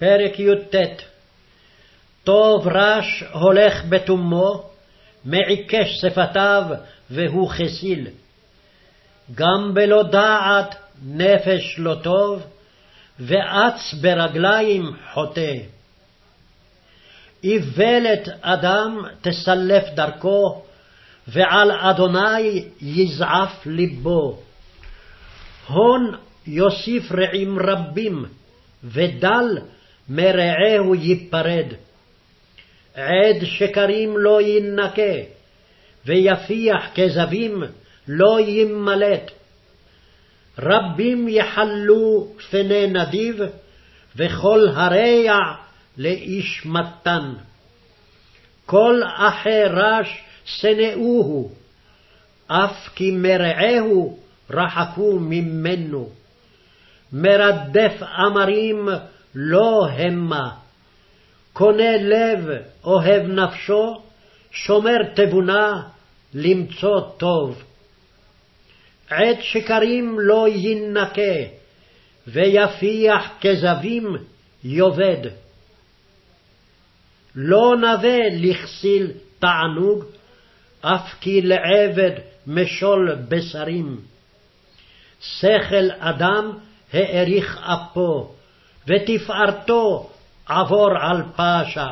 פרק י"ט טוב רש הולך בתומו, מעיקש שפתיו והוא חסיל. גם בלא דעת נפש לא טוב, ואץ ברגליים חוטא. איוולת אדם תסלף דרכו, ועל אדוני יזעף לבו. הון יוסיף רעים רבים, ודל מרעהו ייפרד. עד שקרים לא יינקה, ויפיח כזבים לא ימלט. רבים יחלו פני נדיב, וכל הרע לאיש מתן. כל אחי רש שנאוהו, אף כי מרעהו רחקו ממנו. מרדף אמרים לא המה. קונה לב, אוהב נפשו, שומר תבונה, למצוא טוב. עת שקרים לא יינקה, ויפיח כזבים יאבד. לא נווה לכסיל תענוג, אף כי לעבד משול בשרים. שכל אדם האריך אפו, ותפארתו עבור על פשע.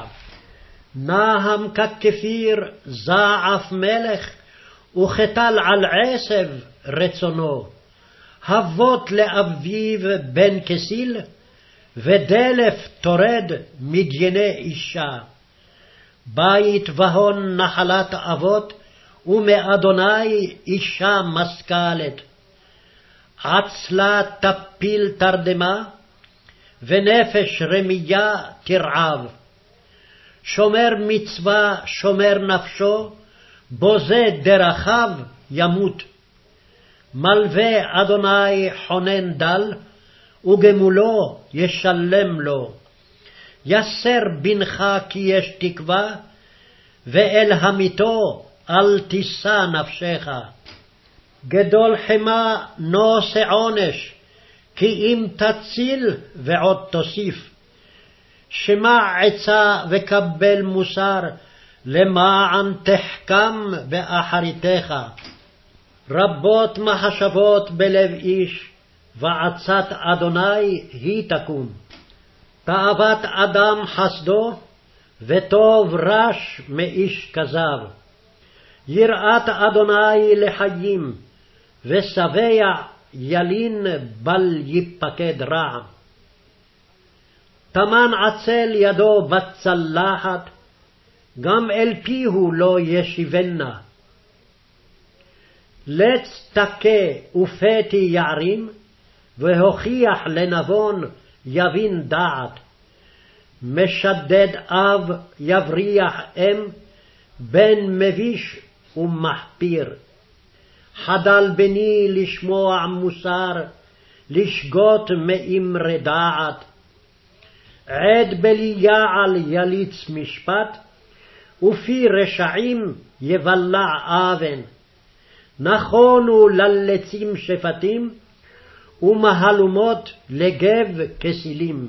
נהם ככפיר זעף מלך, וכתל על עשב רצונו. הבות לאביו בן כסיל, ודלף טורד מדייני אישה. בית והון נחלת אבות, ומאדוני אישה משכלת. עצלה תפיל תרדמה, ונפש רמייה תרעב. שומר מצווה שומר נפשו, בוזה דרכיו ימות. מלווה אדוני חונן דל, וגמולו ישלם לו. יסר בנך כי יש תקווה, ואל המיתו אל תישא נפשך. גדול חמא נושא עונש, כי אם תציל ועוד תוסיף. שמע עצה וקבל מוסר, למען תחכם באחריתך. רבות מחשבות בלב איש, ועצת אדוני היא תקום. תאוות אדם חסדו, וטוב רש מאיש כזב. יראת אדוני לחיים, ושבע ילין בל ייפקד רע. טמן עצל ידו בצלחת, גם אל פיהו לא ישיבנה. לץ תכה ופתי יערים, והוכיח לנבון יבין דעת. משדד אב יבריח אם, בן מביש ומחפיר. חדל בני לשמוע מוסר, לשגות מאמרי דעת. עד בליעל יליץ משפט, ופי רשעים יבלע אבן. נכונו ללצים שפטים, ומהלומות לגב כסילים.